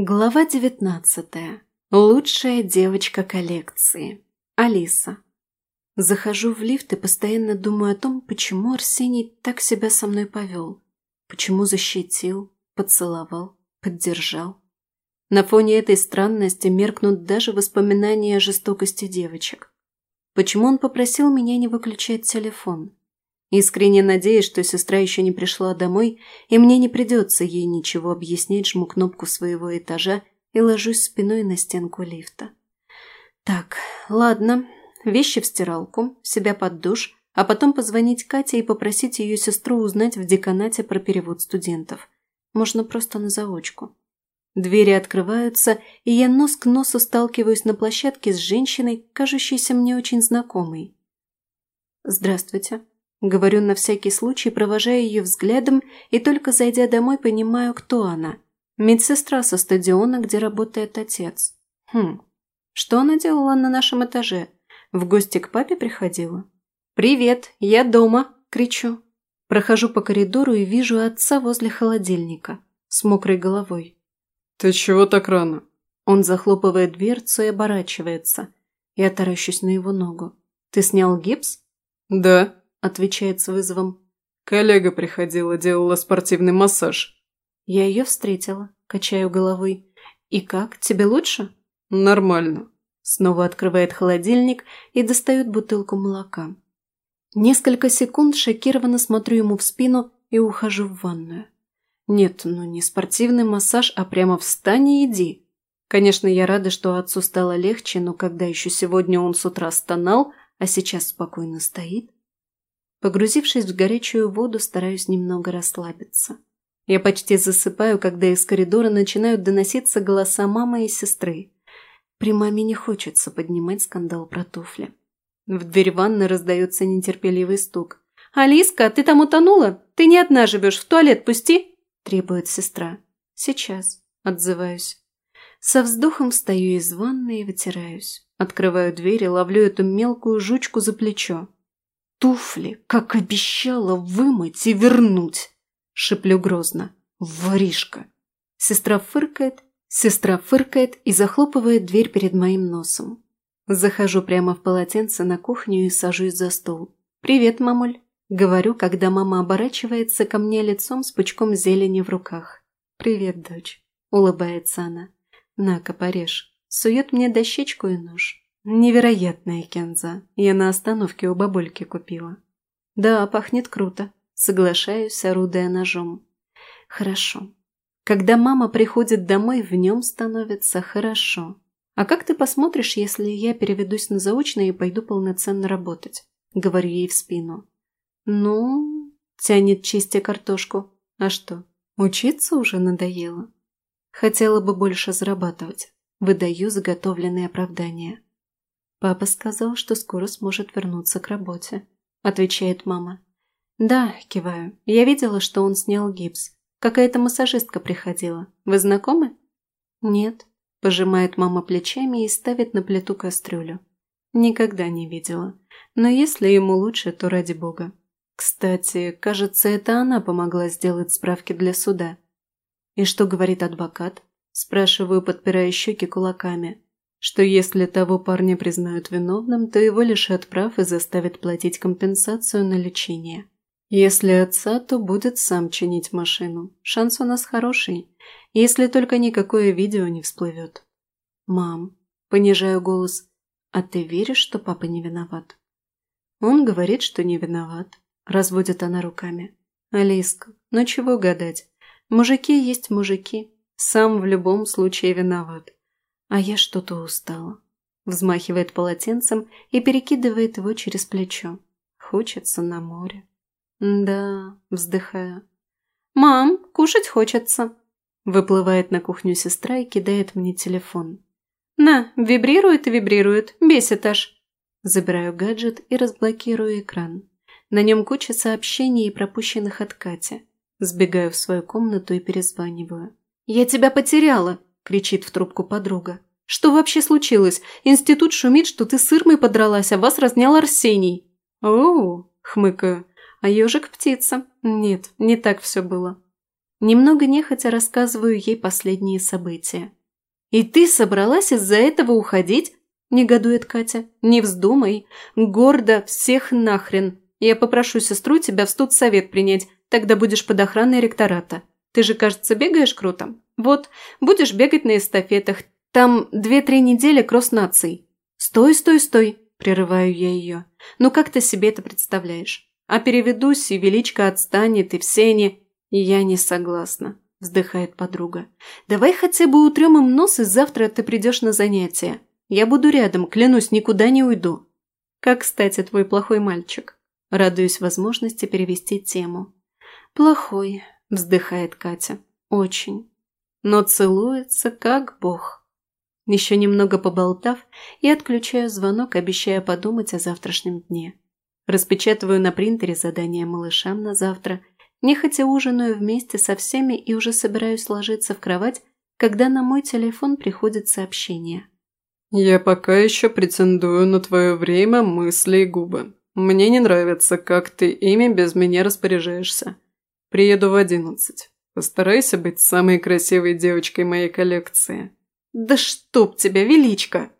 Глава девятнадцатая. Лучшая девочка коллекции. Алиса. Захожу в лифт и постоянно думаю о том, почему Арсений так себя со мной повел. Почему защитил, поцеловал, поддержал. На фоне этой странности меркнут даже воспоминания о жестокости девочек. Почему он попросил меня не выключать телефон? Искренне надеюсь, что сестра еще не пришла домой, и мне не придется ей ничего объяснять, жму кнопку своего этажа и ложусь спиной на стенку лифта. Так, ладно, вещи в стиралку, себя под душ, а потом позвонить Кате и попросить ее сестру узнать в деканате про перевод студентов. Можно просто на заочку. Двери открываются, и я нос к носу сталкиваюсь на площадке с женщиной, кажущейся мне очень знакомой. «Здравствуйте», Говорю на всякий случай, провожая ее взглядом, и только зайдя домой, понимаю, кто она. Медсестра со стадиона, где работает отец. Хм, что она делала на нашем этаже? В гости к папе приходила? «Привет, я дома!» – кричу. Прохожу по коридору и вижу отца возле холодильника, с мокрой головой. «Ты чего так рано?» Он захлопывает дверцу и оборачивается. Я таращусь на его ногу. «Ты снял гипс?» «Да», отвечает с вызовом. Коллега приходила, делала спортивный массаж. Я ее встретила, качаю головой. И как, тебе лучше? Нормально. Снова открывает холодильник и достает бутылку молока. Несколько секунд шокированно смотрю ему в спину и ухожу в ванную. Нет, ну не спортивный массаж, а прямо встань и иди. Конечно, я рада, что отцу стало легче, но когда еще сегодня он с утра стонал, а сейчас спокойно стоит, Погрузившись в горячую воду, стараюсь немного расслабиться. Я почти засыпаю, когда из коридора начинают доноситься голоса мамы и сестры. При маме не хочется поднимать скандал про туфли. В дверь ванны раздается нетерпеливый стук. «Алиска, ты там утонула? Ты не одна живешь, в туалет пусти!» – требует сестра. «Сейчас», – отзываюсь. Со вздохом встаю из ванны и вытираюсь. Открываю дверь и ловлю эту мелкую жучку за плечо. Туфли, как обещала, вымыть и вернуть. Шиплю грозно. Воришка. Сестра фыркает, сестра фыркает и захлопывает дверь перед моим носом. Захожу прямо в полотенце на кухню и сажусь за стол. «Привет, мамуль!» Говорю, когда мама оборачивается ко мне лицом с пучком зелени в руках. «Привет, дочь!» – улыбается она. «На-ка, порежь!» Сует мне дощечку и нож. Невероятная кенза. Я на остановке у бабульки купила. Да, пахнет круто. Соглашаюсь, орудуя ножом. Хорошо. Когда мама приходит домой, в нем становится хорошо. А как ты посмотришь, если я переведусь на заочное и пойду полноценно работать? Говорю ей в спину. Ну, тянет чистя картошку. А что, учиться уже надоело? Хотела бы больше зарабатывать. Выдаю заготовленные оправдания. «Папа сказал, что скоро сможет вернуться к работе», – отвечает мама. «Да», – киваю. «Я видела, что он снял гипс. Какая-то массажистка приходила. Вы знакомы?» «Нет», – пожимает мама плечами и ставит на плиту кастрюлю. «Никогда не видела. Но если ему лучше, то ради бога. Кстати, кажется, это она помогла сделать справки для суда». «И что говорит адвокат?» – спрашиваю, подпирая щеки кулаками что если того парня признают виновным, то его лишат прав и заставят платить компенсацию на лечение. Если отца, то будет сам чинить машину. Шанс у нас хороший, если только никакое видео не всплывет. «Мам», – понижаю голос, – «а ты веришь, что папа не виноват?» Он говорит, что не виноват. Разводит она руками. «Алиска, ну чего гадать? Мужики есть мужики. Сам в любом случае виноват. А я что-то устала. Взмахивает полотенцем и перекидывает его через плечо. Хочется на море. Да, вздыхаю. «Мам, кушать хочется!» Выплывает на кухню сестра и кидает мне телефон. «На, вибрирует и вибрирует, бесит аж!» Забираю гаджет и разблокирую экран. На нем куча сообщений и пропущенных от Кати. Сбегаю в свою комнату и перезваниваю. «Я тебя потеряла!» Кричит в трубку подруга. «Что вообще случилось? Институт шумит, что ты с Ирмой подралась, а вас разнял Арсений». «О, хмыкаю. А ежик птица. Нет, не так все было». Немного нехотя рассказываю ей последние события. «И ты собралась из-за этого уходить?» – негодует Катя. «Не вздумай. Гордо всех нахрен. Я попрошу сестру тебя в студсовет принять, тогда будешь под охраной ректората. Ты же, кажется, бегаешь круто. Вот, будешь бегать на эстафетах. Там две-три недели кросс-наций». «Стой, стой, стой!» – прерываю я ее. «Ну как ты себе это представляешь? А переведусь, и величка отстанет, и все они...» «Я не согласна», – вздыхает подруга. «Давай хотя бы утрем им нос, и завтра ты придешь на занятия. Я буду рядом, клянусь, никуда не уйду». «Как, кстати, твой плохой мальчик?» Радуюсь возможности перевести тему. «Плохой», – вздыхает Катя. «Очень. Но целуется, как бог». Еще немного поболтав, я отключаю звонок, обещая подумать о завтрашнем дне. Распечатываю на принтере задание малышам на завтра – Нехотя ужинаю вместе со всеми и уже собираюсь ложиться в кровать, когда на мой телефон приходит сообщение. «Я пока еще претендую на твое время, мысли и губы. Мне не нравится, как ты ими без меня распоряжаешься. Приеду в одиннадцать. Постарайся быть самой красивой девочкой моей коллекции». «Да чтоб тебя, величко!»